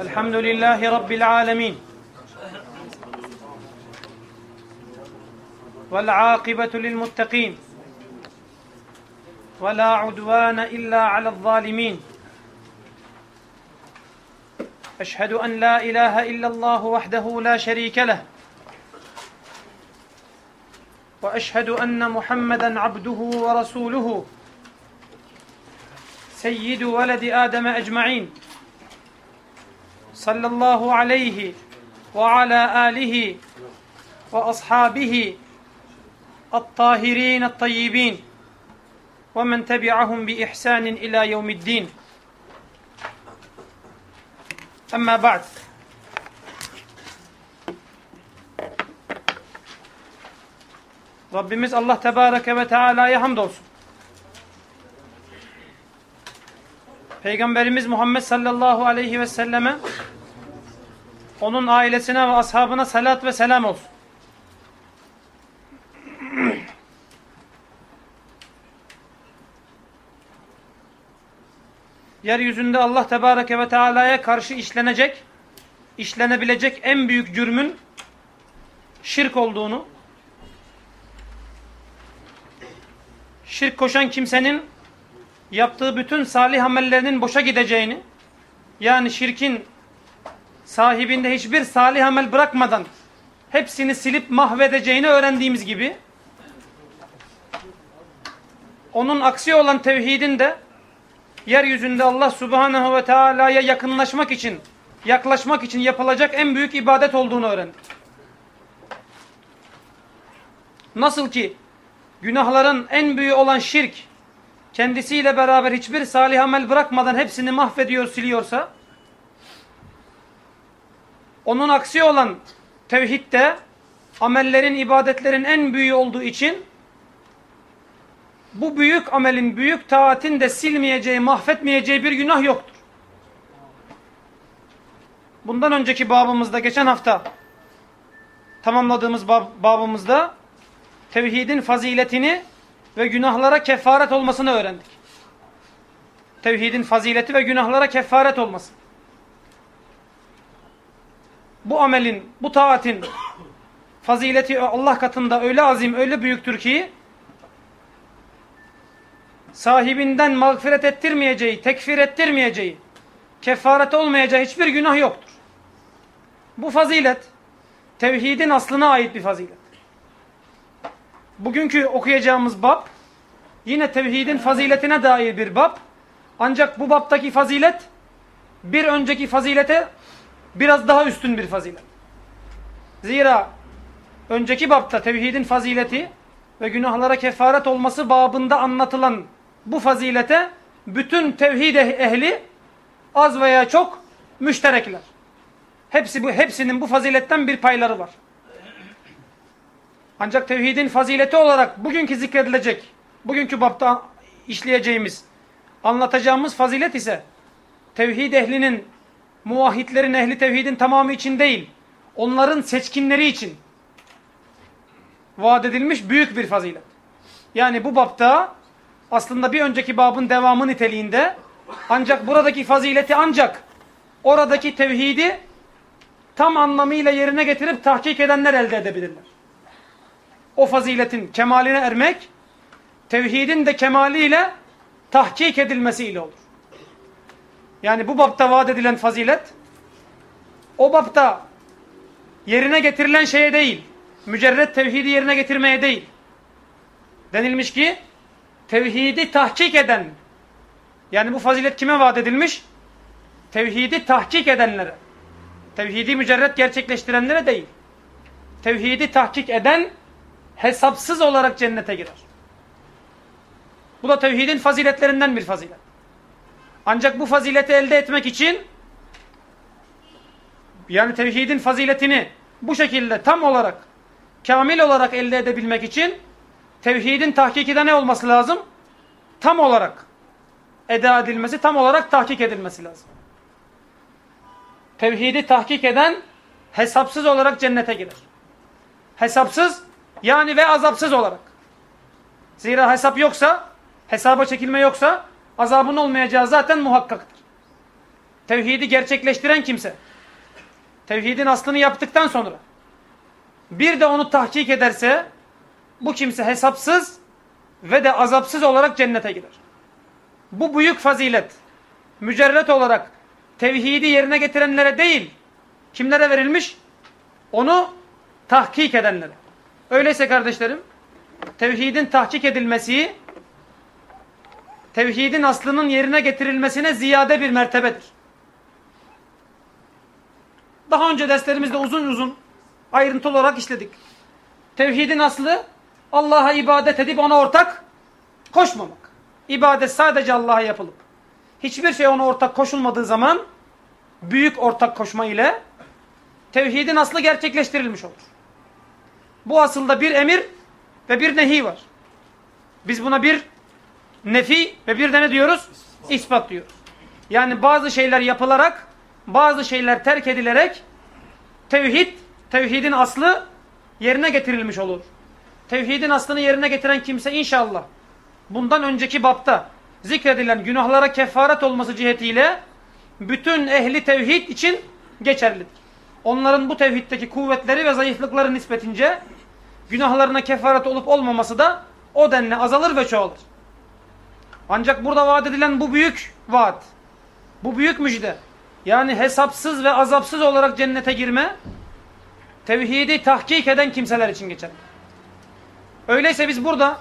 الحمد لله رب العالمين. والعاقبة للمتقين. ولا عدوان إلا على الظالمين. أشهد أن لا إله إلا الله وحده لا شريك له. وأشهد أن محمدا عبده ورسوله. سيد ولد آدم أجمعين. صلى الله عليه وعلى آله وأصحابه الطاهرين الطيبين ومن تبعهم بإحسان إلى يوم الدين. أما بعد. Rabbimiz Allah Tebareke ve Teala'ya hamdolsun. Peygamberimiz Muhammed sallallahu aleyhi ve selleme onun ailesine ve ashabına salat ve selam olsun. Yeryüzünde Allah Tebareke ve Teala'ya karşı işlenecek, işlenebilecek en büyük cürmün şirk olduğunu, şirk koşan kimsenin yaptığı bütün salih amellerinin boşa gideceğini, yani şirkin sahibinde hiçbir salih amel bırakmadan hepsini silip mahvedeceğini öğrendiğimiz gibi, onun aksi olan tevhidin de yeryüzünde Allah subhanehu ve teala'ya yakınlaşmak için, yaklaşmak için yapılacak en büyük ibadet olduğunu öğrendik. Nasıl ki günahların en büyüğü olan şirk, kendisiyle beraber hiçbir salih amel bırakmadan hepsini mahvediyor, siliyorsa, onun aksi olan tevhidde amellerin, ibadetlerin en büyüğü olduğu için bu büyük amelin, büyük taatin de silmeyeceği, mahvetmeyeceği bir günah yoktur. Bundan önceki babımızda, geçen hafta tamamladığımız bab babımızda tevhidin faziletini ve günahlara kefaret olmasını öğrendik. Tevhidin fazileti ve günahlara kefaret olması. Bu amelin, bu taatin fazileti Allah katında öyle azim, öyle büyüktür ki sahibinden mağfiret ettirmeyeceği, tekfir ettirmeyeceği, kefaret olmayacağı hiçbir günah yoktur. Bu fazilet, tevhidin aslına ait bir fazilet. Bugünkü okuyacağımız bab, yine tevhidin faziletine dair bir bab. Ancak bu babtaki fazilet, bir önceki fazilete biraz daha üstün bir fazilet. Zira önceki babta tevhidin fazileti ve günahlara kefaret olması babında anlatılan bu fazilete bütün tevhid ehli az veya çok müşterekler. Hepsi bu hepsinin bu faziletten bir payları var. Ancak tevhidin fazileti olarak bugünkü zikredilecek, bugünkü bapta işleyeceğimiz, anlatacağımız fazilet ise tevhid ehlinin, muvahhidlerin, ehli tevhidin tamamı için değil, onların seçkinleri için vaat edilmiş büyük bir fazilet. Yani bu bapta aslında bir önceki babın devamı niteliğinde ancak buradaki fazileti ancak oradaki tevhidi tam anlamıyla yerine getirip tahkik edenler elde edebilirler. O faziletin kemaline ermek, tevhidin de kemaliyle tahkik edilmesiyle olur. Yani bu bapta vaat edilen fazilet, o bapta yerine getirilen şeye değil, mücerret tevhidi yerine getirmeye değil. Denilmiş ki, tevhidi tahkik eden, yani bu fazilet kime vaat edilmiş? Tevhidi tahkik edenlere. Tevhidi mücerret gerçekleştirenlere değil. Tevhidi tahkik eden, hesapsız olarak cennete girer. Bu da tevhidin faziletlerinden bir fazilet. Ancak bu fazileti elde etmek için yani tevhidin faziletini bu şekilde tam olarak, kamil olarak elde edebilmek için tevhidin tahkikide ne olması lazım? Tam olarak eda edilmesi, tam olarak tahkik edilmesi lazım. Tevhidi tahkik eden hesapsız olarak cennete girer. Hesapsız yani ve azapsız olarak. Zira hesap yoksa, hesaba çekilme yoksa azabın olmayacağı zaten muhakkaktır. tevhidi gerçekleştiren kimse, tevhidin aslını yaptıktan sonra bir de onu tahkik ederse bu kimse hesapsız ve de azapsız olarak cennete girer. Bu büyük fazilet mücerret olarak tevhidi yerine getirenlere değil kimlere verilmiş? Onu tahkik edenlere. Öyleyse kardeşlerim tevhidin tahkik edilmesi tevhidin aslının yerine getirilmesine ziyade bir mertebedir. Daha önce derslerimizde uzun uzun ayrıntılı olarak işledik. Tevhidin aslı Allah'a ibadet edip ona ortak koşmamak. İbadet sadece Allah'a yapılıp hiçbir şey ona ortak koşulmadığı zaman büyük ortak koşma ile tevhidin aslı gerçekleştirilmiş olur. Bu asılda bir emir ve bir nehi var. Biz buna bir nefi ve bir de ne diyoruz? İspat diyoruz. Yani bazı şeyler yapılarak, bazı şeyler terk edilerek tevhid, tevhidin aslı yerine getirilmiş olur. Tevhidin aslını yerine getiren kimse inşallah bundan önceki bapta zikredilen günahlara kefaret olması cihetiyle bütün ehli tevhid için geçerlidir. Onların bu tevhiddeki kuvvetleri ve zayıflıkları nispetince günahlarına kefaret olup olmaması da o denli azalır ve çoğalır. Ancak burada vaat edilen bu büyük vaat, bu büyük müjde, yani hesapsız ve azapsız olarak cennete girme, tevhidi tahkik eden kimseler için geçer. Öyleyse biz burada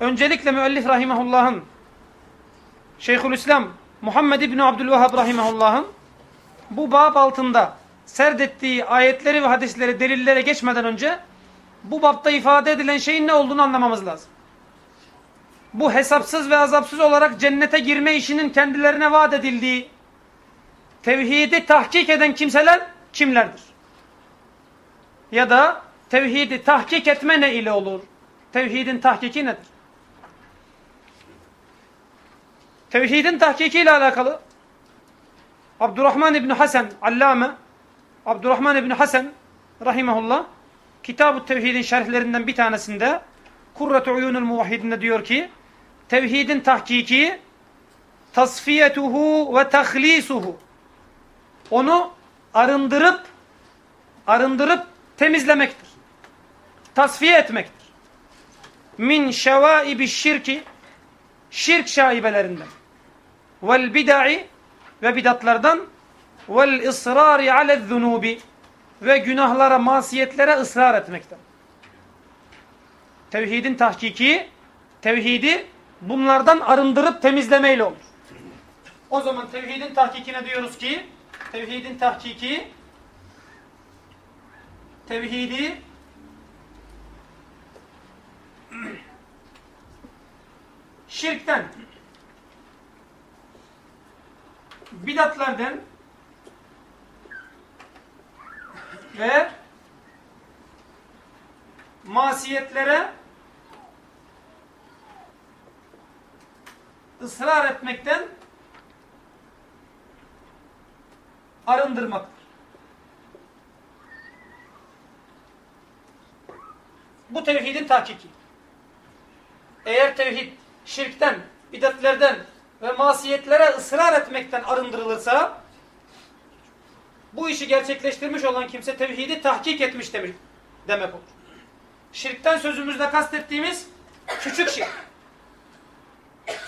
öncelikle müellif rahimahullah'ın Şeyhülislam Muhammed İbni Abdülvahhab rahimahullah'ın bu bab altında serdettiği ayetleri ve hadisleri delillere geçmeden önce bu babda ifade edilen şeyin ne olduğunu anlamamız lazım. Bu hesapsız ve azapsız olarak cennete girme işinin kendilerine vaat edildiği tevhidi tahkik eden kimseler kimlerdir? Ya da tevhidi tahkik etme ne ile olur? Tevhidin tahkiki nedir? Tevhidin tahkiki ile alakalı Abdurrahman İbni Hasan Allame Abdurrahman İbni Hasan Rahimahullah Kitab-ı Tevhid'in şerhlerinden bir tanesinde Kurrat-ı Uyunul Muvahhidinde diyor ki Tevhidin tahkiki tasfiyetuhu ve tahlisuhu onu arındırıp arındırıp temizlemektir. Tasfiye etmektir. Min şevaibi şirki şirk şaibelerinden vel bid'i ve bidatlardan vel ısrari ale zunubi ve günahlara, masiyetlere ısrar etmekten. Tevhidin tahkiki, tevhidi bunlardan arındırıp temizlemeyle olur. O zaman tevhidin tahkikine diyoruz ki, tevhidin tahkiki, tevhidi şirkten, bidatlerden ve masiyetlere ısrar etmekten arındırmaktır. Bu tevhidin tahkiki. Eğer tevhid şirkten, bidatlerden ve masiyetlere ısrar etmekten arındırılırsa bu işi gerçekleştirmiş olan kimse tevhidi tahkik etmiş demek, demek olur. Şirkten sözümüzde kastettiğimiz küçük şirk.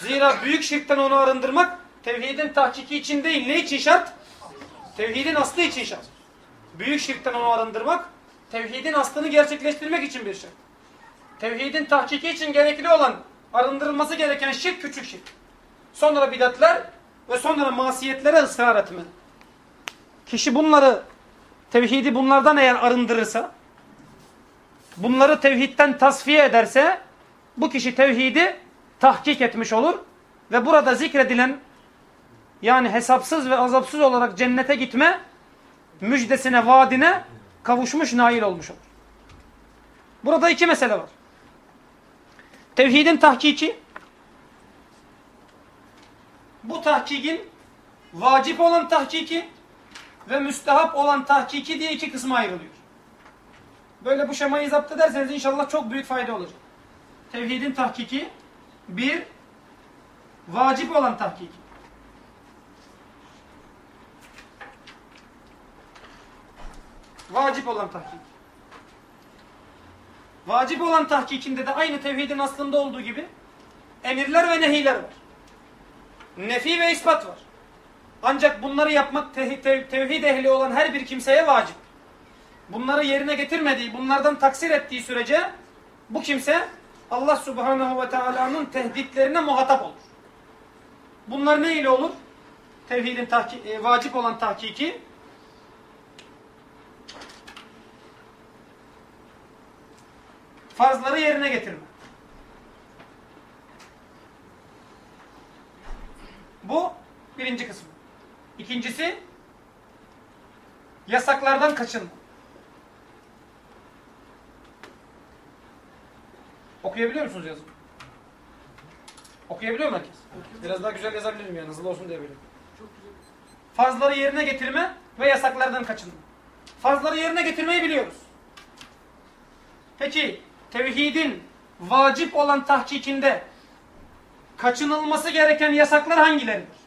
Zira büyük şirkten onu arındırmak tevhidin tahkiki için değil. Ne için şart? Tevhidin aslı için şart. Büyük şirkten onu arındırmak tevhidin aslını gerçekleştirmek için bir şey. Tevhidin tahkiki için gerekli olan arındırılması gereken şirk küçük şirk. Sonra bidatler ve sonra masiyetlere ısrar etme. Kişi bunları, tevhidi bunlardan eğer arındırırsa, bunları tevhidden tasfiye ederse, bu kişi tevhidi tahkik etmiş olur ve burada zikredilen yani hesapsız ve azapsız olarak cennete gitme müjdesine, vaadine kavuşmuş, nail olmuş olur. Burada iki mesele var. Tevhidin tahkiki, bu tahkikin vacip olan tahkiki ve müstehap olan tahkiki diye iki kısma ayrılıyor. Böyle bu şemayı zapt ederseniz inşallah çok büyük fayda olacak. Tevhidin tahkiki bir vacip olan tahkiki. Vacip olan tahkik. Vacip olan tahkikinde de aynı tevhidin aslında olduğu gibi emirler ve nehiler var. Nefi ve ispat var. Ancak bunları yapmak te te tevhid ehli olan her bir kimseye vacip. Bunları yerine getirmediği, bunlardan taksir ettiği sürece bu kimse Allah subhanahu ve teala'nın tehditlerine muhatap olur. Bunlar ne ile olur? Tevhidin e, vacip olan tahkiki farzları yerine getirme. Bu birinci kısmı. İkincisi yasaklardan kaçınma. Okuyabiliyor musunuz yazımı? Okuyabiliyor mu herkes? Biraz daha güzel yazabilirim yani hızlı olsun diye böyle. Farzları yerine getirme ve yasaklardan kaçınma. Farzları yerine getirmeyi biliyoruz. Peki tevhidin vacip olan tahkikinde kaçınılması gereken yasaklar hangileridir?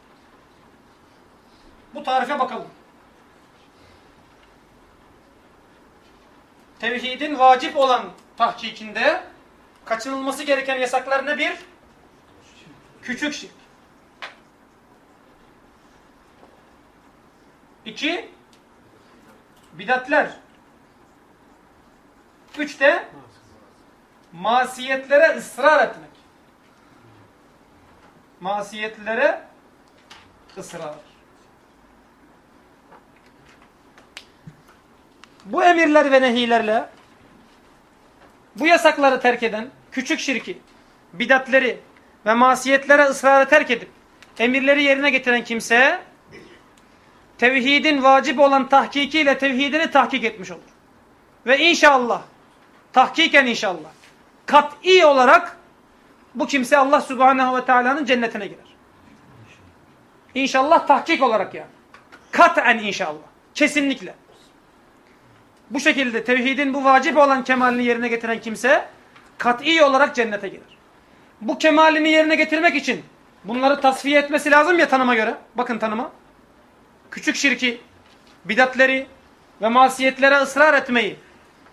Bu tarife bakalım. Tevhidin vacip olan tahkikinde kaçınılması gereken yasaklar ne bir? Küçük şirk. İki, bidatler. Üç de masiyetlere ısrar etmek. Masiyetlere ısrar. Bu emirler ve nehilerle bu yasakları terk eden, küçük şirki, bidatleri ve masiyetlere ısrarı terk edip emirleri yerine getiren kimse tevhidin vacip olan tahkikiyle tevhidini tahkik etmiş olur. Ve inşallah, tahkiken inşallah, kat'i olarak bu kimse Allah subhanehu ve teala'nın cennetine girer. İnşallah tahkik olarak yani. Kat'en inşallah. Kesinlikle. Bu şekilde tevhidin bu vacip olan kemalini yerine getiren kimse kat'i olarak cennete girer. Bu kemalini yerine getirmek için bunları tasfiye etmesi lazım ya tanıma göre. Bakın tanıma. Küçük şirki, bidatleri ve masiyetlere ısrar etmeyi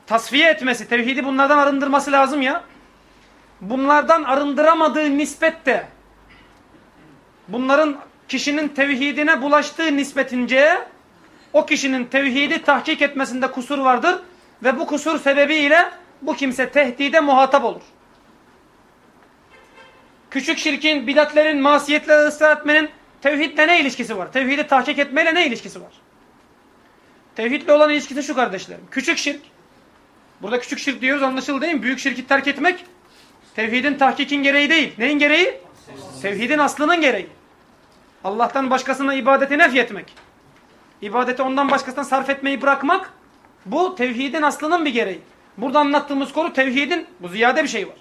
tasfiye etmesi, tevhidi bunlardan arındırması lazım ya. Bunlardan arındıramadığı nispette bunların kişinin tevhidine bulaştığı nispetince o kişinin tevhidi tahkik etmesinde kusur vardır ve bu kusur sebebiyle bu kimse tehdide muhatap olur. Küçük şirkin, bidatlerin, masiyetlere ısrar etmenin tevhidle ne ilişkisi var? Tevhidi tahkik etmeyle ne ilişkisi var? Tevhidle olan ilişkisi şu kardeşlerim. Küçük şirk, burada küçük şirk diyoruz anlaşıldı değil mi? Büyük şirki terk etmek tevhidin tahkikin gereği değil. Neyin gereği? Tevhidin aslının gereği. Allah'tan başkasına ibadeti nef etmek ibadeti ondan başkasına sarf etmeyi bırakmak bu tevhidin aslının bir gereği. Burada anlattığımız konu tevhidin bu ziyade bir şey var.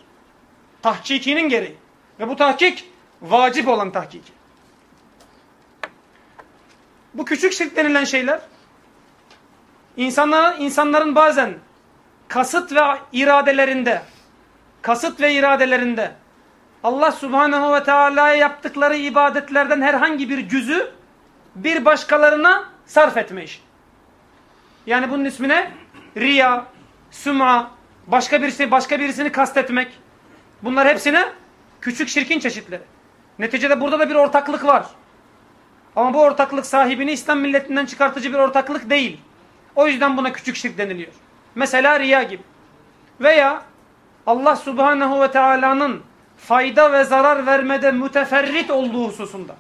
Tahkikinin gereği. Ve bu tahkik vacip olan tahkiki. Bu küçük şirk denilen şeyler insanların, insanların bazen kasıt ve iradelerinde kasıt ve iradelerinde Allah subhanehu ve teala'ya yaptıkları ibadetlerden herhangi bir cüzü bir başkalarına sarf etme. Yani bunun ismine riya, süm'a, başka birisi başka birisini kastetmek. Bunlar hepsine küçük şirkin çeşitleri. Neticede burada da bir ortaklık var. Ama bu ortaklık sahibini İslam milletinden çıkartıcı bir ortaklık değil. O yüzden buna küçük şirk deniliyor. Mesela riya gibi. Veya Allah subhanehu ve teala'nın fayda ve zarar vermede müteferrit olduğu hususunda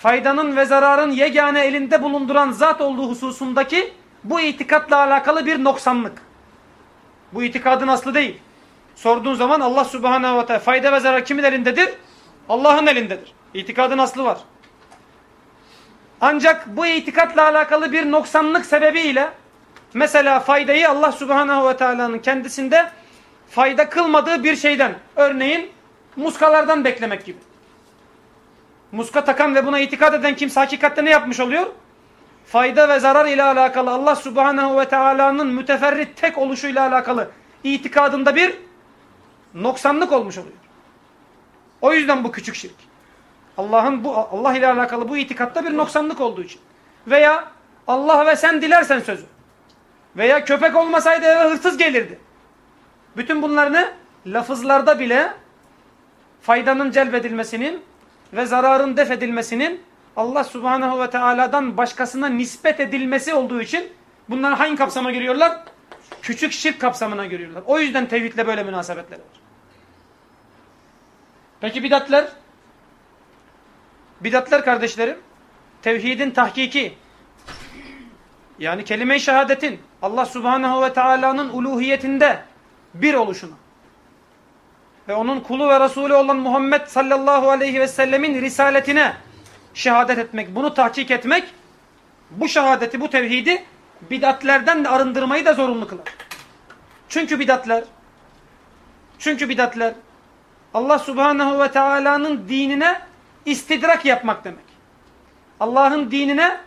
faydanın ve zararın yegane elinde bulunduran zat olduğu hususundaki bu itikatla alakalı bir noksanlık. Bu itikadın aslı değil. Sorduğun zaman Allah subhanehu ve teala fayda ve zarar kimin elindedir? Allah'ın elindedir. İtikadın aslı var. Ancak bu itikatla alakalı bir noksanlık sebebiyle mesela faydayı Allah subhanehu ve teala'nın kendisinde fayda kılmadığı bir şeyden örneğin muskalardan beklemek gibi muska takan ve buna itikad eden kimse hakikatte ne yapmış oluyor? Fayda ve zarar ile alakalı Allah subhanehu ve teala'nın müteferrit tek oluşuyla alakalı itikadında bir noksanlık olmuş oluyor. O yüzden bu küçük şirk. Allah'ın bu Allah ile alakalı bu itikatta bir noksanlık olduğu için. Veya Allah ve sen dilersen sözü. Veya köpek olmasaydı eve hırsız gelirdi. Bütün bunlarını lafızlarda bile faydanın celbedilmesinin ve zararın def edilmesinin Allah subhanehu ve teala'dan başkasına nispet edilmesi olduğu için bunlar hangi kapsama giriyorlar? Küçük şirk kapsamına giriyorlar. O yüzden tevhidle böyle münasebetleri var. Peki bidatler? Bidatler kardeşlerim, tevhidin tahkiki, yani kelime-i şehadetin Allah subhanehu ve teala'nın uluhiyetinde bir oluşunu ve onun kulu ve Resulü olan Muhammed sallallahu aleyhi ve sellemin risaletine şehadet etmek, bunu tahkik etmek, bu şehadeti, bu tevhidi bidatlerden de arındırmayı da zorunlu kılar. Çünkü bidatler, çünkü bidatler Allah subhanehu ve teala'nın dinine istidrak yapmak demek. Allah'ın dinine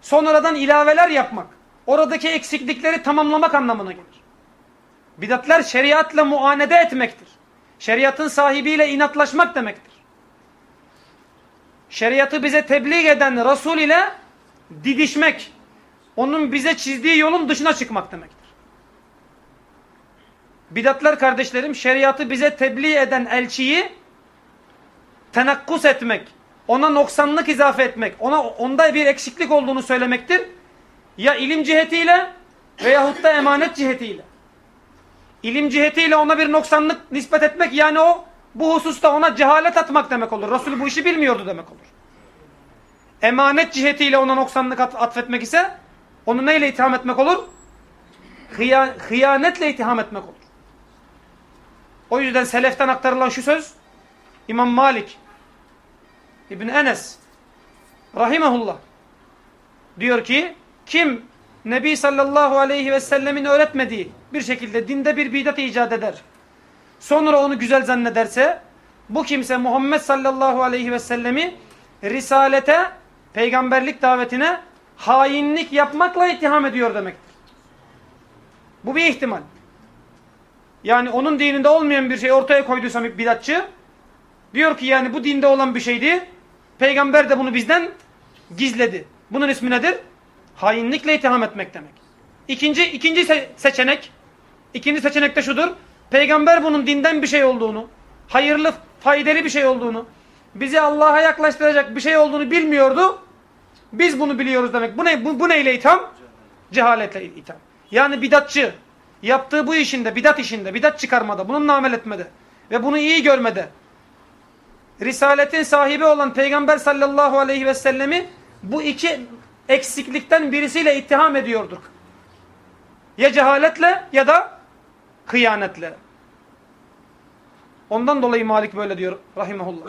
sonradan ilaveler yapmak, oradaki eksiklikleri tamamlamak anlamına gelir. Bidatler şeriatla muanede etmektir. Şeriatın sahibiyle inatlaşmak demektir. Şeriatı bize tebliğ eden Resul ile didişmek, onun bize çizdiği yolun dışına çıkmak demektir. Bidatlar kardeşlerim şeriatı bize tebliğ eden elçiyi tenakkus etmek, ona noksanlık izafe etmek, ona onda bir eksiklik olduğunu söylemektir. Ya ilim cihetiyle veyahut da emanet cihetiyle. İlim cihetiyle ona bir noksanlık nispet etmek yani o bu hususta ona cehalet atmak demek olur. Resul bu işi bilmiyordu demek olur. Emanet cihetiyle ona noksanlık at atfetmek ise onu neyle itham etmek olur? Hıya hıyanetle itham etmek olur. O yüzden seleften aktarılan şu söz İmam Malik İbn Enes rahimehullah diyor ki kim Nebi sallallahu aleyhi ve sellemin öğretmediği bir şekilde dinde bir bidat icat eder. Sonra onu güzel zannederse bu kimse Muhammed sallallahu aleyhi ve sellemi risalete, peygamberlik davetine hainlik yapmakla itham ediyor demektir. Bu bir ihtimal. Yani onun dininde olmayan bir şey ortaya koyduysa bir bidatçı diyor ki yani bu dinde olan bir şeydi. Peygamber de bunu bizden gizledi. Bunun ismi nedir? Hainlikle itham etmek demek. İkinci, ikinci se seçenek, ikinci seçenek de şudur. Peygamber bunun dinden bir şey olduğunu, hayırlı, faydalı bir şey olduğunu, bizi Allah'a yaklaştıracak bir şey olduğunu bilmiyordu. Biz bunu biliyoruz demek. Bu ne bu, bu neyle itham? Cehaletle itham. Yani bidatçı yaptığı bu işinde, bidat işinde, bidat çıkarmada, bununla amel etmede ve bunu iyi görmede Risaletin sahibi olan Peygamber sallallahu aleyhi ve sellemi bu iki eksiklikten birisiyle ittiham ediyorduk. Ya cehaletle ya da kıyanetle. Ondan dolayı Malik böyle diyor rahimahullah.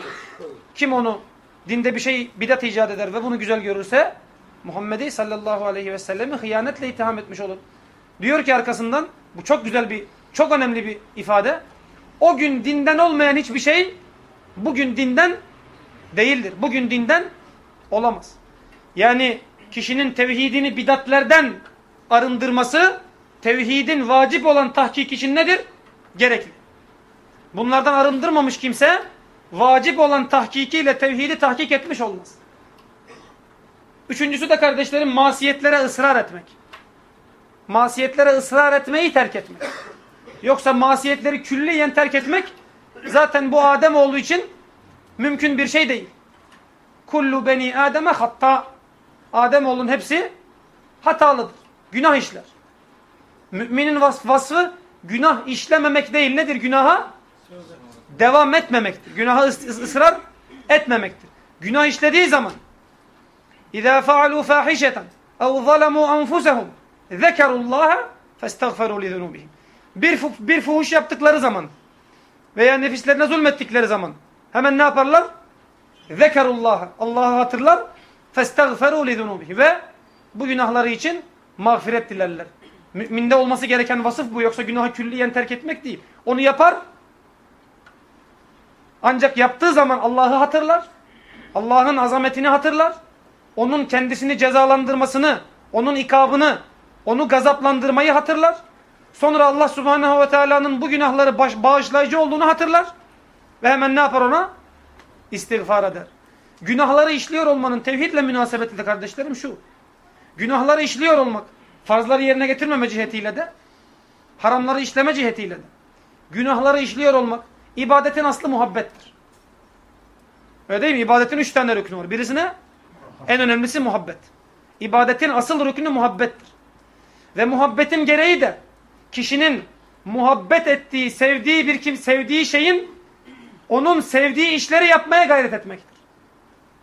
Kim onu dinde bir şey bidat icat eder ve bunu güzel görürse Muhammed'i sallallahu aleyhi ve sellemi hıyanetle itham etmiş olur. Diyor ki arkasından bu çok güzel bir çok önemli bir ifade. O gün dinden olmayan hiçbir şey bugün dinden değildir. Bugün dinden olamaz. Yani kişinin tevhidini bidatlerden arındırması tevhidin vacip olan tahkik için nedir? Gerekli. Bunlardan arındırmamış kimse vacip olan tahkikiyle tevhidi tahkik etmiş olmaz. Üçüncüsü de kardeşlerim masiyetlere ısrar etmek. Masiyetlere ısrar etmeyi terk etmek. Yoksa masiyetleri külliyen terk etmek zaten bu Adem olduğu için mümkün bir şey değil. Kullu beni Adem'e hatta Adem oğlunun hepsi hatalıdır. Günah işler. Müminin vas vasfı günah işlememek değil. Nedir günaha? Devam etmemektir. Günaha ıs ısrar etmemektir. Günah işlediği zaman اِذَا فَعَلُوا فَاحِشَةً اَوْ ظَلَمُوا أَنْفُسَهُمْ ذَكَرُوا اللّٰهَ فَاسْتَغْفَرُوا لِذُنُوبِهِمْ Bir, bir fuhuş yaptıkları zaman veya nefislerine zulmettikleri zaman hemen ne yaparlar? Zekerullah. Allah'ı hatırlar. Festagferu lizunubihi. Ve bu günahları için mağfiret dilerler. Müminde olması gereken vasıf bu. Yoksa günahı külliyen terk etmek değil. Onu yapar. Ancak yaptığı zaman Allah'ı hatırlar. Allah'ın azametini hatırlar. Onun kendisini cezalandırmasını, onun ikabını, onu gazaplandırmayı hatırlar. Sonra Allah subhanehu ve teala'nın bu günahları bağışlayıcı olduğunu hatırlar. Ve hemen ne yapar ona? İstiğfar eder. Günahları işliyor olmanın tevhidle münasebeti de kardeşlerim şu. Günahları işliyor olmak, Farzları yerine getirmeme cihetiyle de, haramları işleme cihetiyle de, günahları işliyor olmak, ibadetin aslı muhabbettir. Öyle değil mi? İbadetin üç tane rüknü var. Birisine en önemlisi muhabbet. İbadetin asıl rüknü muhabbettir. Ve muhabbetin gereği de kişinin muhabbet ettiği, sevdiği bir kim sevdiği şeyin onun sevdiği işleri yapmaya gayret etmektir.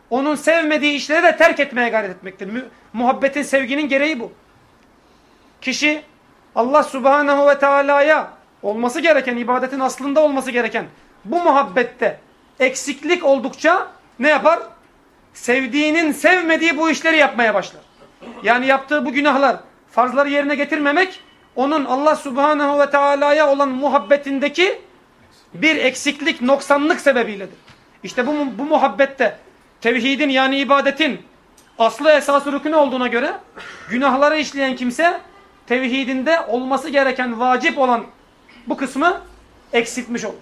Onun sevmediği işleri de terk etmeye gayret etmektir. muhabbetin, sevginin gereği bu. Kişi Allah subhanahu ve teala'ya olması gereken, ibadetin aslında olması gereken bu muhabbette eksiklik oldukça ne yapar? Sevdiğinin sevmediği bu işleri yapmaya başlar. Yani yaptığı bu günahlar, farzları yerine getirmemek, onun Allah subhanahu ve teala'ya olan muhabbetindeki bir eksiklik, noksanlık sebebiyledir. İşte bu, bu muhabbette tevhidin yani ibadetin aslı esası rükünü olduğuna göre günahları işleyen kimse tevhidinde olması gereken vacip olan bu kısmı eksiltmiş olur.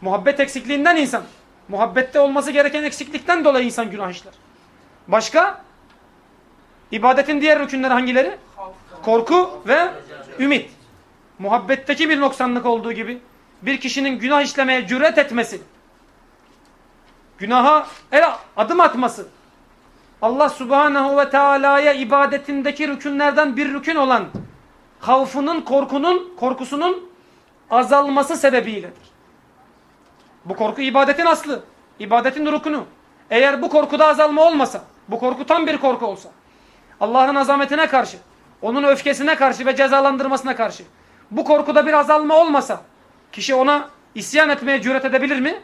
Muhabbet eksikliğinden insan, muhabbette olması gereken eksiklikten dolayı insan günah işler. Başka? İbadetin diğer rükünleri hangileri? Korku ve ümit. Muhabbetteki bir noksanlık olduğu gibi bir kişinin günah işlemeye cüret etmesi, günaha el adım atması, Allah subhanahu ve teala'ya ibadetindeki rükünlerden bir rükün olan havfunun, korkunun, korkusunun azalması sebebiyledir. Bu korku ibadetin aslı, ibadetin rukunu. Eğer bu korkuda azalma olmasa, bu korku tam bir korku olsa, Allah'ın azametine karşı, onun öfkesine karşı ve cezalandırmasına karşı, bu korkuda bir azalma olmasa, kişi ona isyan etmeye cüret edebilir mi?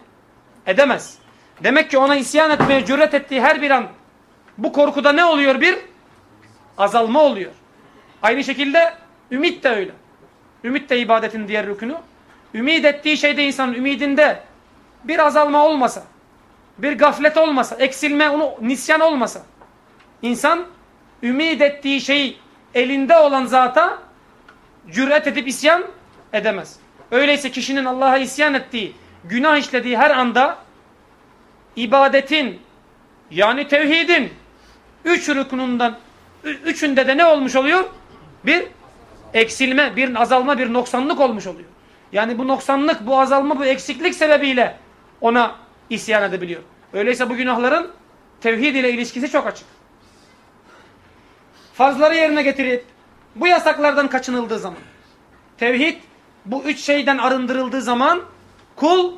Edemez. Demek ki ona isyan etmeye cüret ettiği her bir an bu korkuda ne oluyor? Bir azalma oluyor. Aynı şekilde ümit de öyle. Ümit de ibadetin diğer rükünü. Ümid ettiği şeyde insanın ümidinde bir azalma olmasa, bir gaflet olmasa, eksilme, onu nisyan olmasa, insan ümid ettiği şey elinde olan zata cüret edip isyan edemez. Öyleyse kişinin Allah'a isyan ettiği, günah işlediği her anda ibadetin yani tevhidin üç rükunundan üçünde de ne olmuş oluyor? Bir eksilme, bir azalma, bir noksanlık olmuş oluyor. Yani bu noksanlık, bu azalma, bu eksiklik sebebiyle ona isyan edebiliyor. Öyleyse bu günahların tevhid ile ilişkisi çok açık. Farzları yerine getirip bu yasaklardan kaçınıldığı zaman tevhid bu üç şeyden arındırıldığı zaman kul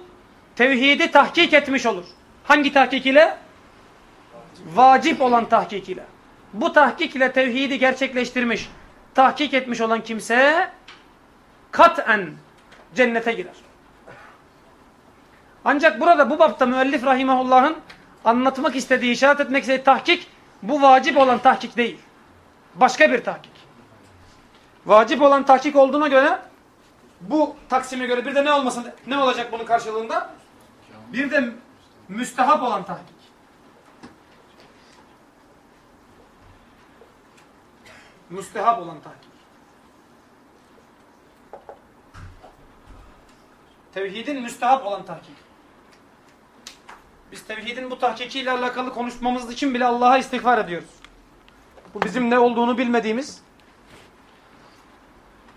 tevhidi tahkik etmiş olur. Hangi tahkik ile? Vacip olan tahkik ile. Bu tahkik ile tevhidi gerçekleştirmiş, tahkik etmiş olan kimse kat'en cennete girer. Ancak burada bu bapta müellif rahimahullah'ın anlatmak istediği, işaret etmek istediği tahkik bu vacip olan tahkik değil. Başka bir tahkik. Vacip olan tahkik olduğuna göre bu taksime göre bir de ne olmasın ne olacak bunun karşılığında? Bir de müstehap olan tahkik. Müstehap olan tahkik. Tevhidin müstehap olan tahkik. Biz tevhidin bu tahkikiyle alakalı konuşmamız için bile Allah'a istiğfar ediyoruz. Bu bizim ne olduğunu bilmediğimiz,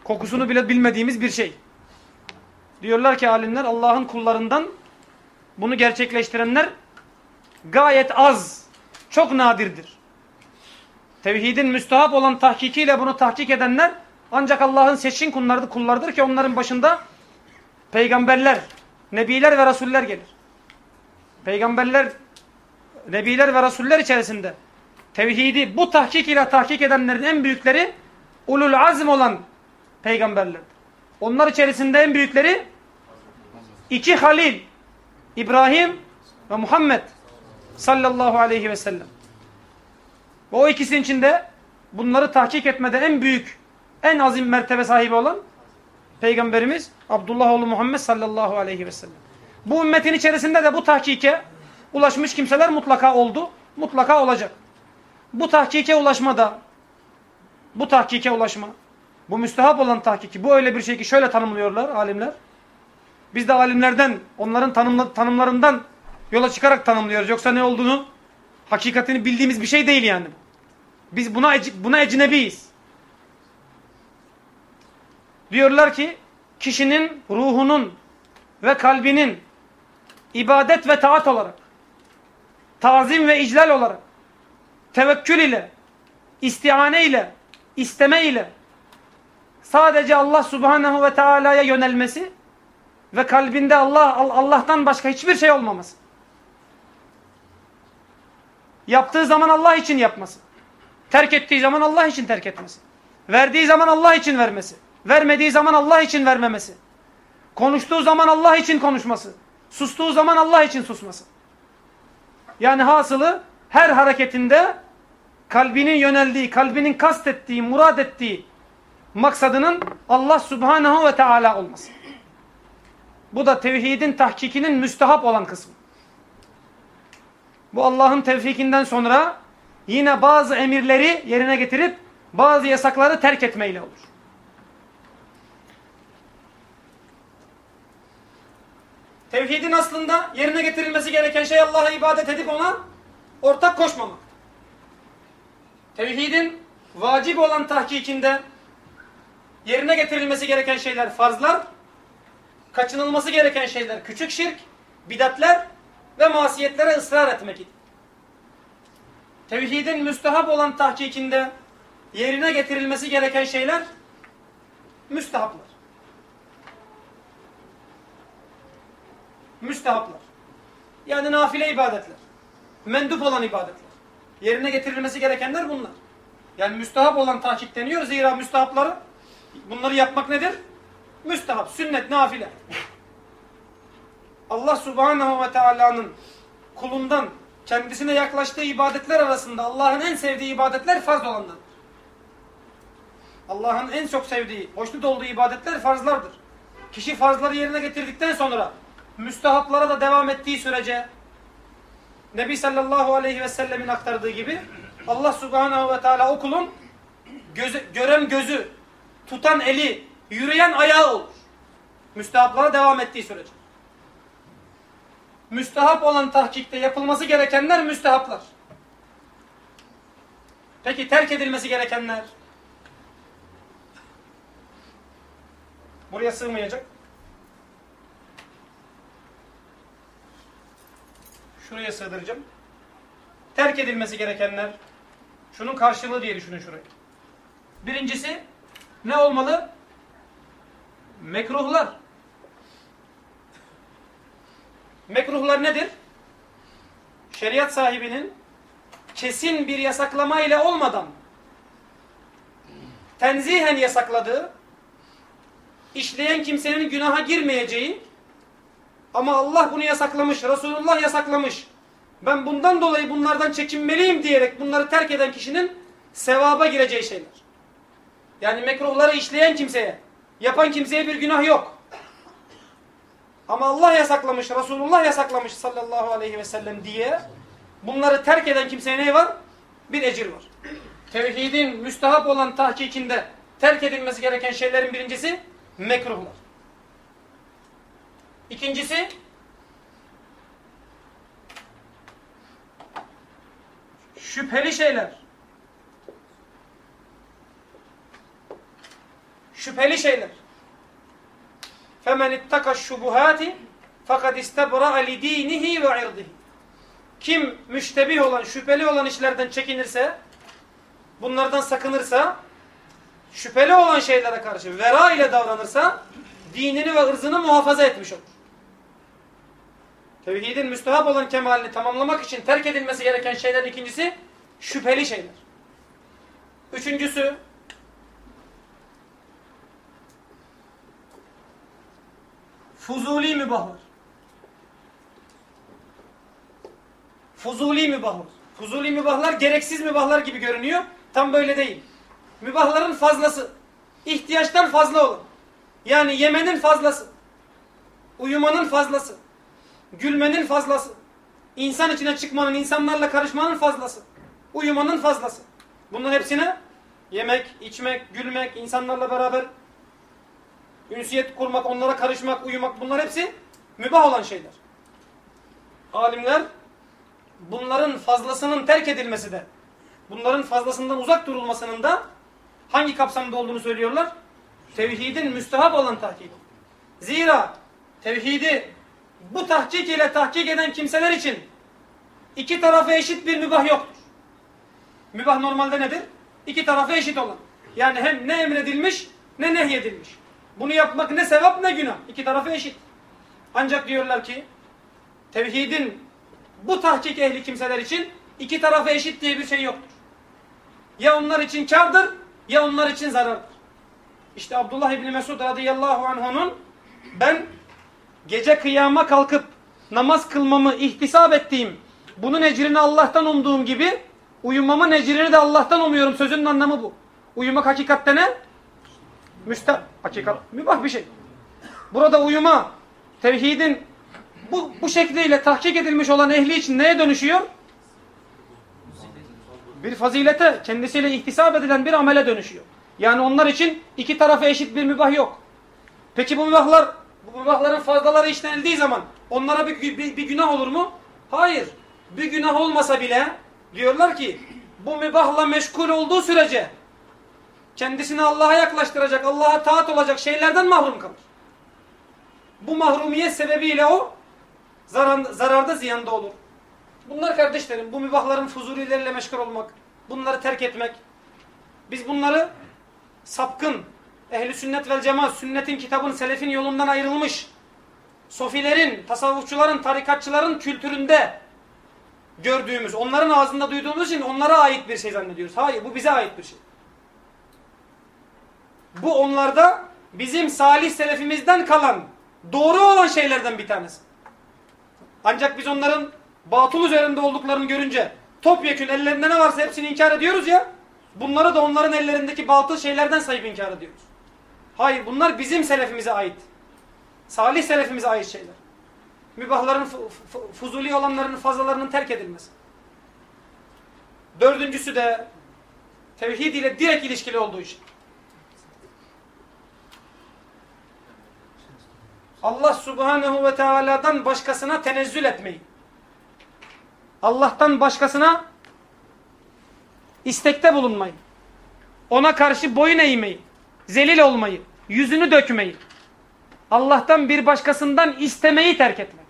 kokusunu bile bilmediğimiz bir şey. Diyorlar ki alimler Allah'ın kullarından bunu gerçekleştirenler gayet az, çok nadirdir. Tevhidin müstahap olan tahkikiyle bunu tahkik edenler ancak Allah'ın seçkin kullardır, kullardır ki onların başında peygamberler, nebiler ve rasuller gelir. Peygamberler, nebiler ve rasuller içerisinde tevhidi bu tahkik ile tahkik edenlerin en büyükleri ulul azm olan peygamberlerdir. Onlar içerisinde en büyükleri iki halil İbrahim ve Muhammed sallallahu aleyhi ve sellem. Ve o ikisinin içinde bunları tahkik etmede en büyük, en azim mertebe sahibi olan Peygamberimiz Abdullah oğlu Muhammed sallallahu aleyhi ve sellem. Bu ümmetin içerisinde de bu tahkike ulaşmış kimseler mutlaka oldu, mutlaka olacak. Bu tahkike ulaşmada, bu tahkike ulaşma, bu müstehap olan tahkiki, bu öyle bir şey ki şöyle tanımlıyorlar alimler. Biz de alimlerden, onların tanımla, tanımlarından yola çıkarak tanımlıyoruz. Yoksa ne olduğunu, hakikatini bildiğimiz bir şey değil yani. Biz buna, buna ecnebiyiz. Diyorlar ki kişinin ruhunun ve kalbinin ibadet ve taat olarak, tazim ve iclal olarak, tevekkül ile, istihane ile, isteme ile sadece Allah subhanehu ve teala'ya yönelmesi ve kalbinde Allah Allah'tan başka hiçbir şey olmaması. Yaptığı zaman Allah için yapması. Terk ettiği zaman Allah için terk etmesi. Verdiği zaman Allah için vermesi. Vermediği zaman Allah için vermemesi. Konuştuğu zaman Allah için konuşması. Sustuğu zaman Allah için susması. Yani hasılı her hareketinde kalbinin yöneldiği, kalbinin kastettiği, murad ettiği maksadının Allah subhanehu ve teala olması. Bu da tevhidin tahkikinin müstehap olan kısmı. Bu Allah'ın tevfikinden sonra yine bazı emirleri yerine getirip bazı yasakları terk etmeyle olur. Tevhidin aslında yerine getirilmesi gereken şey Allah'a ibadet edip ona ortak koşmamak. Tevhidin vacip olan tahkikinde yerine getirilmesi gereken şeyler farzlar, kaçınılması gereken şeyler küçük şirk, bidatler ve masiyetlere ısrar etmek idi. Tevhidin müstehap olan tahkikinde yerine getirilmesi gereken şeyler müstehaplar. Müstehaplar. Yani nafile ibadetler. Mendup olan ibadetler. Yerine getirilmesi gerekenler bunlar. Yani müstehap olan tahkik deniyor. Zira müstehapları bunları yapmak nedir? Müstehap, sünnet, nafile. Allah subhanahu ve teala'nın kulundan kendisine yaklaştığı ibadetler arasında Allah'ın en sevdiği ibadetler farz olanlar. Allah'ın en çok sevdiği, hoşnut olduğu ibadetler farzlardır. Kişi farzları yerine getirdikten sonra müstehaplara da devam ettiği sürece Nebi sallallahu aleyhi ve sellemin aktardığı gibi Allah subhanahu ve teala o kulun gözü, gören gözü, tutan eli, yürüyen ayağı olur. Müstehaplara devam ettiği sürece. Müstehap olan tahkikte yapılması gerekenler müstehaplar. Peki terk edilmesi gerekenler? Buraya sığmayacak. Şuraya sığdıracağım. Terk edilmesi gerekenler. Şunun karşılığı diye düşünün şurayı. Birincisi ne olmalı? Mekruhlar. Mekruhlar nedir? Şeriat sahibinin kesin bir yasaklama ile olmadan tenzihen yasakladığı, işleyen kimsenin günaha girmeyeceği ama Allah bunu yasaklamış, Resulullah yasaklamış. Ben bundan dolayı bunlardan çekinmeliyim diyerek bunları terk eden kişinin sevaba gireceği şeyler. Yani mekruhları işleyen kimseye, yapan kimseye bir günah yok. Ama Allah yasaklamış, Resulullah yasaklamış sallallahu aleyhi ve sellem diye bunları terk eden kimseye ne var? Bir ecir var. Tevhidin müstahap olan tahkikinde terk edilmesi gereken şeylerin birincisi mekruhlar. İkincisi şüpheli şeyler. Şüpheli şeyler. فَمَنِ اتَّقَ الشُّبُهَاتِ فَقَدْ اِسْتَبْرَأَ لِد۪ينِهِ وَعِرْضِهِ Kim müştebih olan, şüpheli olan işlerden çekinirse, bunlardan sakınırsa, şüpheli olan şeylere karşı vera ile davranırsa, dinini ve ırzını muhafaza etmiş olur. Tevhidin müstehap olan kemalini tamamlamak için terk edilmesi gereken şeylerin ikincisi, şüpheli şeyler. Üçüncüsü, Fuzuli mübahlar. Fuzuli mübahlar. Fuzuli mübahlar gereksiz mübahlar gibi görünüyor. Tam böyle değil. Mübahların fazlası. ihtiyaçtan fazla olan. Yani yemenin fazlası. Uyumanın fazlası. Gülmenin fazlası. insan içine çıkmanın, insanlarla karışmanın fazlası. Uyumanın fazlası. Bunun hepsine yemek, içmek, gülmek, insanlarla beraber ünsiyet kurmak, onlara karışmak, uyumak bunlar hepsi mübah olan şeyler. Alimler bunların fazlasının terk edilmesi de bunların fazlasından uzak durulmasının da hangi kapsamda olduğunu söylüyorlar? tevhidin müstehap olan tahkik. Zira tevhidi bu tahkik ile tahkik eden kimseler için iki tarafı eşit bir mübah yoktur. Mübah normalde nedir? İki tarafı eşit olan. Yani hem ne emredilmiş ne nehyedilmiş. Bunu yapmak ne sevap ne günah. İki tarafı eşit. Ancak diyorlar ki tevhidin bu tahkik ehli kimseler için iki tarafı eşit diye bir şey yoktur. Ya onlar için kardır ya onlar için zarardır. İşte Abdullah İbni Mesud radıyallahu anh'unun ben gece kıyama kalkıp namaz kılmamı ihtisap ettiğim, bunun ecrini Allah'tan umduğum gibi uyumamın ecrini de Allah'tan umuyorum. Sözünün anlamı bu. Uyumak hakikatte ne? Müste hakikat, mübah bir şey. Burada uyuma, tevhidin bu, bu şekliyle tahkik edilmiş olan ehli için neye dönüşüyor? Bir fazilete, kendisiyle ihtisap edilen bir amele dönüşüyor. Yani onlar için iki tarafı eşit bir mübah yok. Peki bu mübahlar, bu mübahların fazlaları işlenildiği zaman onlara bir, bir, bir günah olur mu? Hayır. Bir günah olmasa bile diyorlar ki bu mübahla meşgul olduğu sürece kendisini Allah'a yaklaştıracak, Allah'a taat olacak şeylerden mahrum kalır. Bu mahrumiyet sebebiyle o zarar, zararda ziyanda olur. Bunlar kardeşlerim, bu mübahların fuzulileriyle meşgul olmak, bunları terk etmek. Biz bunları sapkın, ehli sünnet vel cemaat, sünnetin, kitabın, selefin yolundan ayrılmış, sofilerin, tasavvufçuların, tarikatçıların kültüründe gördüğümüz, onların ağzında duyduğumuz için onlara ait bir şey zannediyoruz. Hayır, bu bize ait bir şey. Bu onlarda bizim salih selefimizden kalan, doğru olan şeylerden bir tanesi. Ancak biz onların batıl üzerinde olduklarını görünce topyekün ellerinde ne varsa hepsini inkar ediyoruz ya. Bunları da onların ellerindeki batıl şeylerden sayıp inkar ediyoruz. Hayır bunlar bizim selefimize ait. Salih selefimize ait şeyler. Mübahların, fuzuli olanların fazlalarının terk edilmesi. Dördüncüsü de tevhid ile direkt ilişkili olduğu için. Allah subhanehu ve teala'dan başkasına tenezzül etmeyi. Allah'tan başkasına istekte bulunmayı. Ona karşı boyun eğmeyi. Zelil olmayı. Yüzünü dökmeyi. Allah'tan bir başkasından istemeyi terk etmek.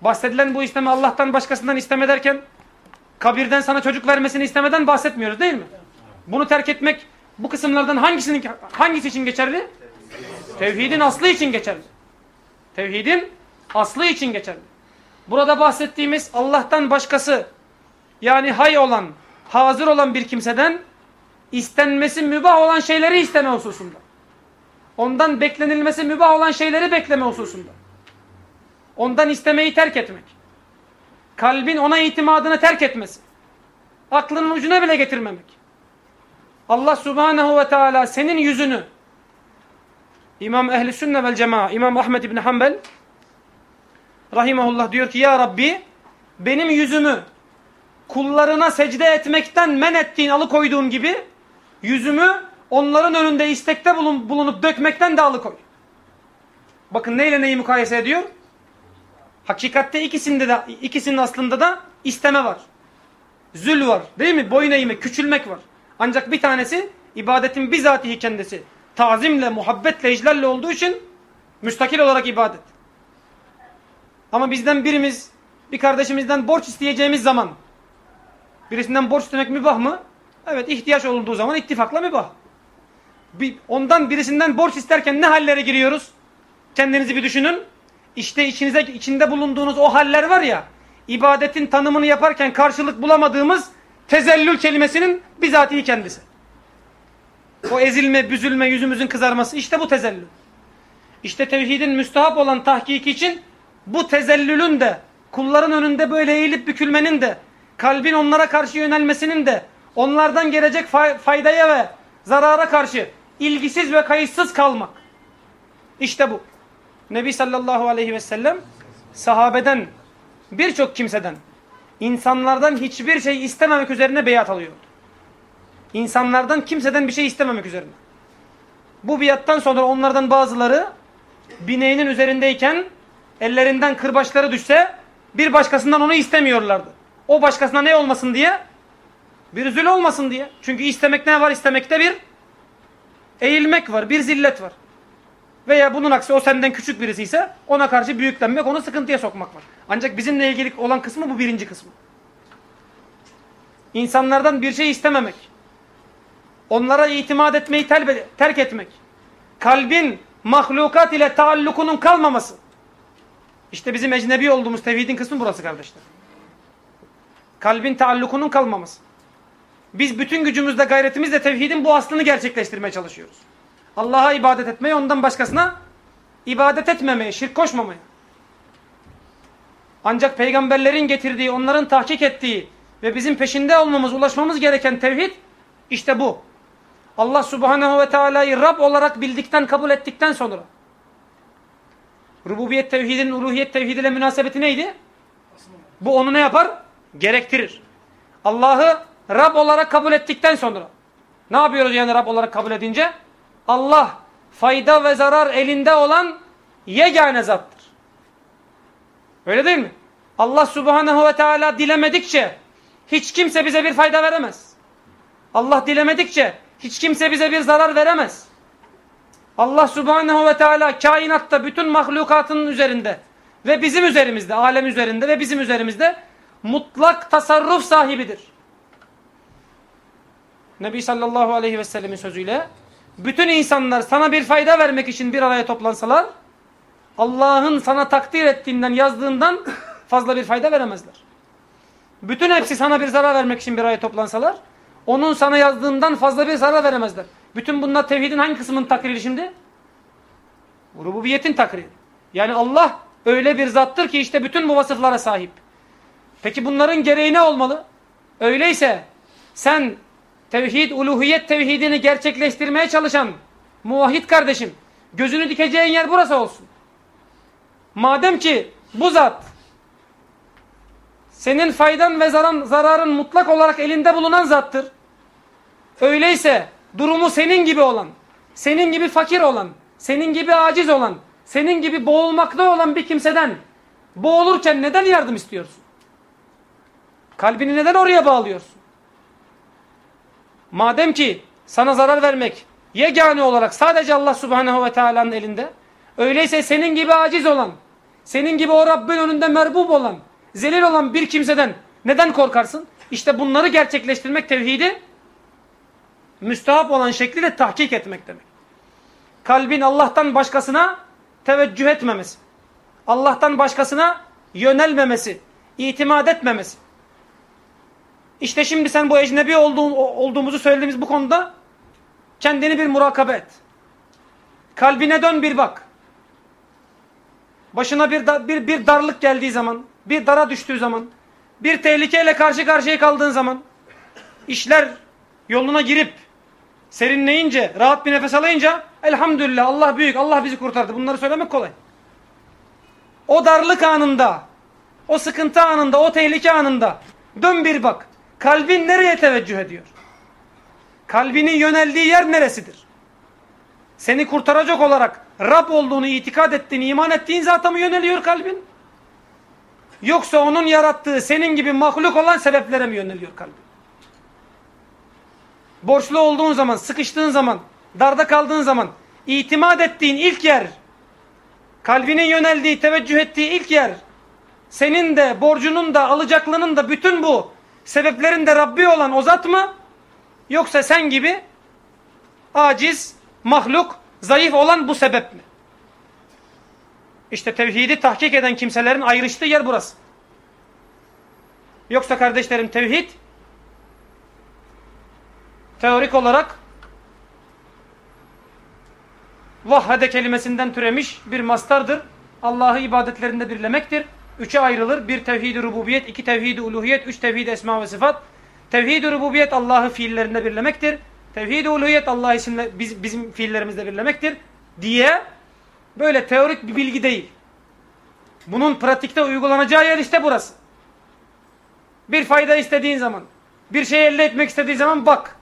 Bahsedilen bu isteme Allah'tan başkasından isteme derken kabirden sana çocuk vermesini istemeden bahsetmiyoruz değil mi? Bunu terk etmek bu kısımlardan hangisinin hangisi için geçerli? Tevhidin aslı için geçerli. Tevhidin aslı için geçerli. Burada bahsettiğimiz Allah'tan başkası yani hay olan, hazır olan bir kimseden istenmesi mübah olan şeyleri isteme hususunda. Ondan beklenilmesi mübah olan şeyleri bekleme hususunda. Ondan istemeyi terk etmek. Kalbin ona itimadını terk etmesi. Aklının ucuna bile getirmemek. Allah subhanehu ve teala senin yüzünü İmam Ehli Sünne vel Cema, İmam Ahmed İbni Hanbel Rahimahullah diyor ki Ya Rabbi benim yüzümü kullarına secde etmekten men ettiğin, alıkoyduğun gibi yüzümü onların önünde istekte bulun, bulunup dökmekten de alıkoy. Bakın neyle neyi mukayese ediyor? Hakikatte ikisinde de ikisinin aslında da isteme var. Zül var. Değil mi? Boyun eğme, küçülmek var. Ancak bir tanesi ibadetin bizatihi kendisi tazimle, muhabbetle, iclalle olduğu için müstakil olarak ibadet. Ama bizden birimiz bir kardeşimizden borç isteyeceğimiz zaman birisinden borç istemek mübah mı? Evet ihtiyaç olduğu zaman ittifakla mübah. Bir, ondan birisinden borç isterken ne hallere giriyoruz? Kendinizi bir düşünün. İşte içinize, içinde bulunduğunuz o haller var ya ibadetin tanımını yaparken karşılık bulamadığımız tezellül kelimesinin bizatihi kendisi. O ezilme, büzülme, yüzümüzün kızarması işte bu tezellül. İşte tevhidin müstahap olan tahkiki için bu tezellülün de kulların önünde böyle eğilip bükülmenin de kalbin onlara karşı yönelmesinin de onlardan gelecek faydaya ve zarara karşı ilgisiz ve kayıtsız kalmak. İşte bu. Nebi sallallahu aleyhi ve sellem sahabeden birçok kimseden insanlardan hiçbir şey istememek üzerine beyat alıyordu. İnsanlardan kimseden bir şey istememek üzerine. Bu biattan sonra onlardan bazıları bineğinin üzerindeyken ellerinden kırbaçları düşse bir başkasından onu istemiyorlardı. O başkasına ne olmasın diye? Bir üzül olmasın diye. Çünkü istemek ne var? İstemekte bir eğilmek var, bir zillet var. Veya bunun aksi o senden küçük birisi ise ona karşı büyüklenmek, onu sıkıntıya sokmak var. Ancak bizimle ilgili olan kısmı bu birinci kısmı. İnsanlardan bir şey istememek. Onlara itimat etmeyi terk etmek. Kalbin mahlukat ile taallukunun kalmaması. İşte bizim ecnebi olduğumuz tevhidin kısmı burası kardeşler. Kalbin taallukunun kalmaması. Biz bütün gücümüzle gayretimizle tevhidin bu aslını gerçekleştirmeye çalışıyoruz. Allah'a ibadet etmeye, ondan başkasına ibadet etmemeye, şirk koşmamaya. Ancak peygamberlerin getirdiği, onların tahkik ettiği ve bizim peşinde olmamız, ulaşmamız gereken tevhid işte bu. Allah subhanehu ve teala'yı Rab olarak bildikten, kabul ettikten sonra rububiyet tevhidinin uluhiyet tevhidiyle münasebeti neydi? Bu onu ne yapar? Gerektirir. Allah'ı Rab olarak kabul ettikten sonra ne yapıyoruz yani Rab olarak kabul edince? Allah fayda ve zarar elinde olan yegane zattır. Öyle değil mi? Allah subhanehu ve teala dilemedikçe hiç kimse bize bir fayda veremez. Allah dilemedikçe hiç kimse bize bir zarar veremez. Allah subhanehu ve teala kainatta bütün mahlukatının üzerinde ve bizim üzerimizde, alem üzerinde ve bizim üzerimizde mutlak tasarruf sahibidir. Nebi sallallahu aleyhi ve sellemin sözüyle bütün insanlar sana bir fayda vermek için bir araya toplansalar Allah'ın sana takdir ettiğinden yazdığından fazla bir fayda veremezler. Bütün hepsi sana bir zarar vermek için bir araya toplansalar onun sana yazdığından fazla bir zarar veremezler. Bütün bunlar tevhidin hangi kısmının takriri şimdi? Rububiyetin takriri. Yani Allah öyle bir zattır ki işte bütün bu vasıflara sahip. Peki bunların gereği ne olmalı? Öyleyse sen tevhid, uluhiyet tevhidini gerçekleştirmeye çalışan muvahhid kardeşim gözünü dikeceğin yer burası olsun. Madem ki bu zat senin faydan ve zaran, zararın mutlak olarak elinde bulunan zattır. Öyleyse durumu senin gibi olan, senin gibi fakir olan, senin gibi aciz olan, senin gibi boğulmakta olan bir kimseden boğulurken neden yardım istiyorsun? Kalbini neden oraya bağlıyorsun? Madem ki sana zarar vermek yegane olarak sadece Allah subhanehu ve teala'nın elinde, öyleyse senin gibi aciz olan, senin gibi o Rabbin önünde merbub olan, zelil olan bir kimseden neden korkarsın? İşte bunları gerçekleştirmek tevhidi müstahap olan şekliyle tahkik etmek demek. Kalbin Allah'tan başkasına teveccüh etmemesi. Allah'tan başkasına yönelmemesi. itimat etmemesi. İşte şimdi sen bu ecnebi olduğun, olduğumuzu söylediğimiz bu konuda kendini bir murakabe et. Kalbine dön bir bak. Başına bir, bir, bir darlık geldiği zaman, bir dara düştüğü zaman, bir tehlikeyle karşı karşıya kaldığın zaman, işler yoluna girip serinleyince, rahat bir nefes alayınca elhamdülillah Allah büyük, Allah bizi kurtardı. Bunları söylemek kolay. O darlık anında, o sıkıntı anında, o tehlike anında dön bir bak. Kalbin nereye teveccüh ediyor? Kalbinin yöneldiği yer neresidir? Seni kurtaracak olarak Rab olduğunu itikad ettiğin, iman ettiğin zata mı yöneliyor kalbin? Yoksa onun yarattığı senin gibi mahluk olan sebeplere mi yöneliyor kalbin? Borçlu olduğun zaman, sıkıştığın zaman, darda kaldığın zaman itimat ettiğin ilk yer, kalbinin yöneldiği, teveccüh ettiği ilk yer, senin de, borcunun da, alacaklının da bütün bu sebeplerin de Rabbi olan o zat mı? Yoksa sen gibi aciz, mahluk, zayıf olan bu sebep mi? İşte tevhidi tahkik eden kimselerin ayrıştığı yer burası. Yoksa kardeşlerim tevhid teorik olarak vahhede kelimesinden türemiş bir mastardır. Allah'ı ibadetlerinde birlemektir. Üçe ayrılır. Bir tevhid-i rububiyet, iki tevhid-i uluhiyet, üç tevhid-i esma ve sıfat. Tevhid-i rububiyet Allah'ı fiillerinde birlemektir. Tevhid-i uluhiyet Allah isimle biz, bizim fiillerimizde birlemektir diye böyle teorik bir bilgi değil. Bunun pratikte uygulanacağı yer işte burası. Bir fayda istediğin zaman, bir şey elde etmek istediğin zaman bak.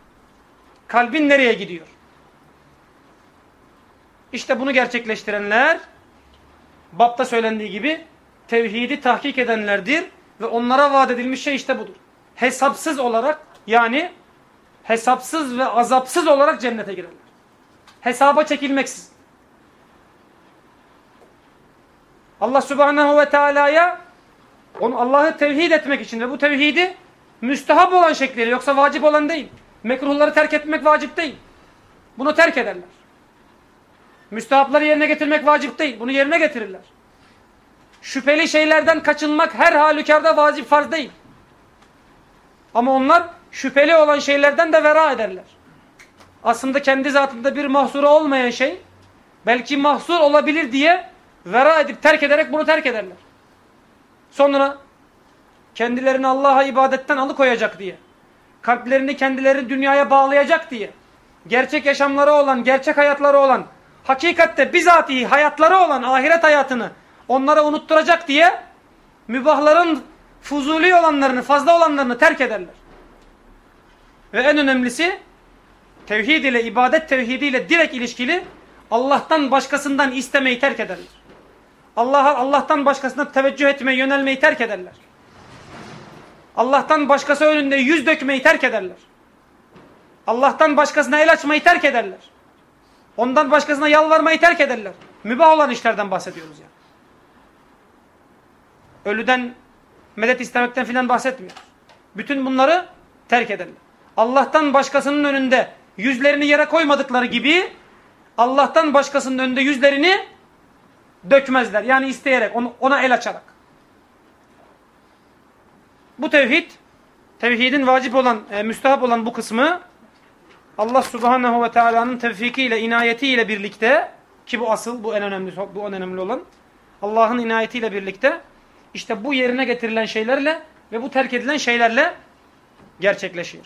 Kalbin nereye gidiyor? İşte bunu gerçekleştirenler, Bapta söylendiği gibi tevhidi tahkik edenlerdir ve onlara vaat edilmiş şey işte budur. Hesapsız olarak yani hesapsız ve azapsız olarak cennete girerler. Hesaba çekilmeksiz. Allah subhanehu ve teala'ya Allah'ı tevhid etmek için ve bu tevhidi müstehap olan şekliyle yoksa vacip olan değil. Mekruhları terk etmek vacip değil. Bunu terk ederler. Müstehapları yerine getirmek vacip değil. Bunu yerine getirirler. Şüpheli şeylerden kaçınmak her halükarda vacip farz değil. Ama onlar şüpheli olan şeylerden de vera ederler. Aslında kendi zatında bir mahsuru olmayan şey belki mahsur olabilir diye vera edip terk ederek bunu terk ederler. Sonra kendilerini Allah'a ibadetten alıkoyacak diye, kalplerini kendileri dünyaya bağlayacak diye, gerçek yaşamları olan, gerçek hayatları olan, hakikatte bizatihi hayatları olan ahiret hayatını onlara unutturacak diye mübahların fuzuli olanlarını, fazla olanlarını terk ederler. Ve en önemlisi tevhid ile, ibadet tevhidiyle direkt ilişkili Allah'tan başkasından istemeyi terk ederler. Allah'a Allah'tan başkasına teveccüh etmeyi, yönelmeyi terk ederler. Allah'tan başkası önünde yüz dökmeyi terk ederler. Allah'tan başkasına el açmayı terk ederler. Ondan başkasına yalvarmayı terk ederler. Mübah olan işlerden bahsediyoruz yani. Ölüden medet istemekten filan bahsetmiyoruz. Bütün bunları terk ederler. Allah'tan başkasının önünde yüzlerini yere koymadıkları gibi Allah'tan başkasının önünde yüzlerini dökmezler. Yani isteyerek, ona el açarak. Bu tevhid, tevhidin vacip olan, e, müstahap olan bu kısmı Allah subhanehu ve teala'nın tevfikiyle, inayetiyle birlikte ki bu asıl, bu en önemli, bu en önemli olan Allah'ın inayetiyle birlikte işte bu yerine getirilen şeylerle ve bu terk edilen şeylerle gerçekleşiyor.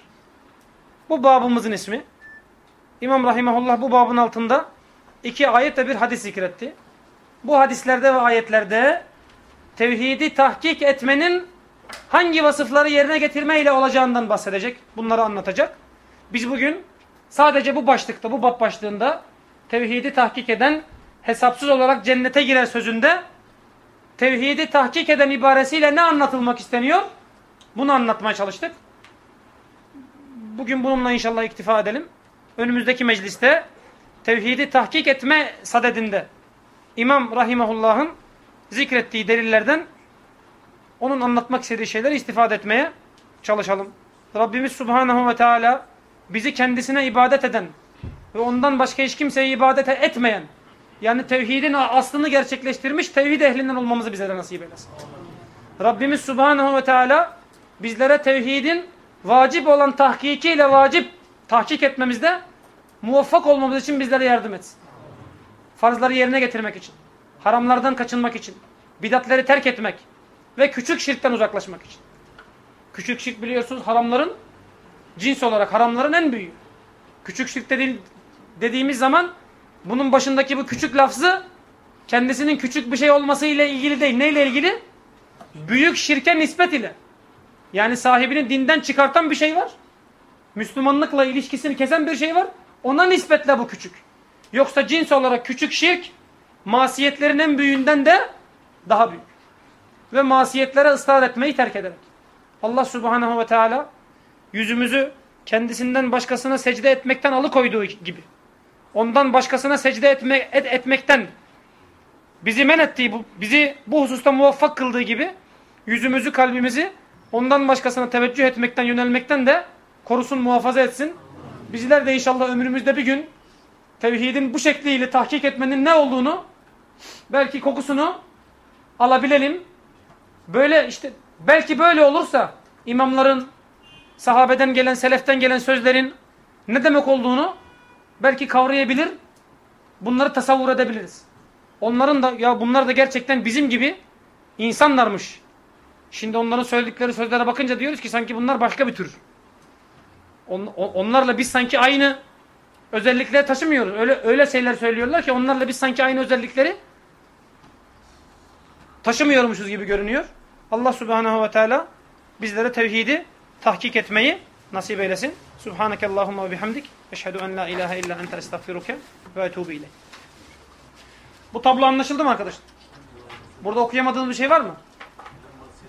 Bu babımızın ismi. İmam Rahimahullah bu babın altında iki ayet ve bir hadis zikretti. Bu hadislerde ve ayetlerde tevhidi tahkik etmenin hangi vasıfları yerine getirmeyle olacağından bahsedecek. Bunları anlatacak. Biz bugün sadece bu başlıkta, bu bab başlığında tevhidi tahkik eden hesapsız olarak cennete girer sözünde tevhidi tahkik eden ibaresiyle ne anlatılmak isteniyor? Bunu anlatmaya çalıştık. Bugün bununla inşallah iktifa edelim. Önümüzdeki mecliste tevhidi tahkik etme sadedinde İmam Rahimahullah'ın zikrettiği delillerden onun anlatmak istediği şeyleri istifade etmeye çalışalım. Rabbimiz Subhanahu ve Teala bizi kendisine ibadet eden ve ondan başka hiç kimseye ibadet etmeyen yani tevhidin aslını gerçekleştirmiş tevhid ehlinden olmamızı bize de nasip eylesin. Rabbimiz Subhanahu ve Teala bizlere tevhidin vacip olan tahkikiyle vacip tahkik etmemizde muvaffak olmamız için bizlere yardım etsin. Farzları yerine getirmek için, haramlardan kaçınmak için, bidatleri terk etmek ve küçük şirkten uzaklaşmak için. Küçük şirk biliyorsunuz haramların cins olarak haramların en büyüğü. Küçük şirk dedi, dediğimiz zaman bunun başındaki bu küçük lafzı kendisinin küçük bir şey olması ile ilgili değil. Neyle ilgili? Büyük şirke nispet ile. Yani sahibini dinden çıkartan bir şey var. Müslümanlıkla ilişkisini kesen bir şey var. Ona nispetle bu küçük. Yoksa cins olarak küçük şirk masiyetlerin en büyüğünden de daha büyük. Ve masiyetlere ısrar etmeyi terk ederek. Allah subhanehu ve teala yüzümüzü kendisinden başkasına secde etmekten alıkoyduğu gibi. Ondan başkasına secde etme, et, etmekten bizi men ettiği, bu, bizi bu hususta muvaffak kıldığı gibi yüzümüzü, kalbimizi ondan başkasına teveccüh etmekten, yönelmekten de korusun, muhafaza etsin. Bizler de inşallah ömrümüzde bir gün tevhidin bu şekliyle tahkik etmenin ne olduğunu belki kokusunu alabilelim. Böyle işte belki böyle olursa imamların, sahabeden gelen, seleften gelen sözlerin ne demek olduğunu belki kavrayabilir, bunları tasavvur edebiliriz. Onların da ya bunlar da gerçekten bizim gibi insanlarmış. Şimdi onların söyledikleri sözlere bakınca diyoruz ki sanki bunlar başka bir tür. On, onlarla biz sanki aynı özellikleri taşımıyoruz. Öyle öyle şeyler söylüyorlar ki onlarla biz sanki aynı özellikleri taşımıyormuşuz gibi görünüyor. Allah Subhanahu ve Teala bizlere tevhidi tahkik etmeyi nasip eylesin. Subhaneke Allahumma ve bihamdik. Eşhedü en la ilahe illa ente estağfiruke ve etubu ile. Bu tablo anlaşıldı mı arkadaşlar? Burada okuyamadığınız bir şey var mı?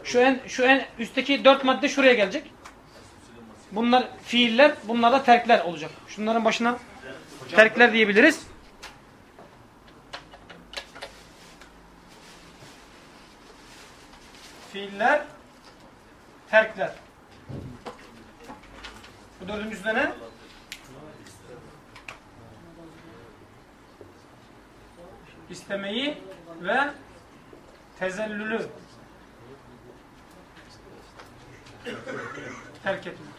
Şu en şu en üstteki dört madde şuraya gelecek. Bunlar fiiller, bunlar da terkler olacak. Şunların başına terkler diyebiliriz. Fiiller, terkler. Bu dördüncüsü ne? İstemeyi ve tezellülü terk etmek.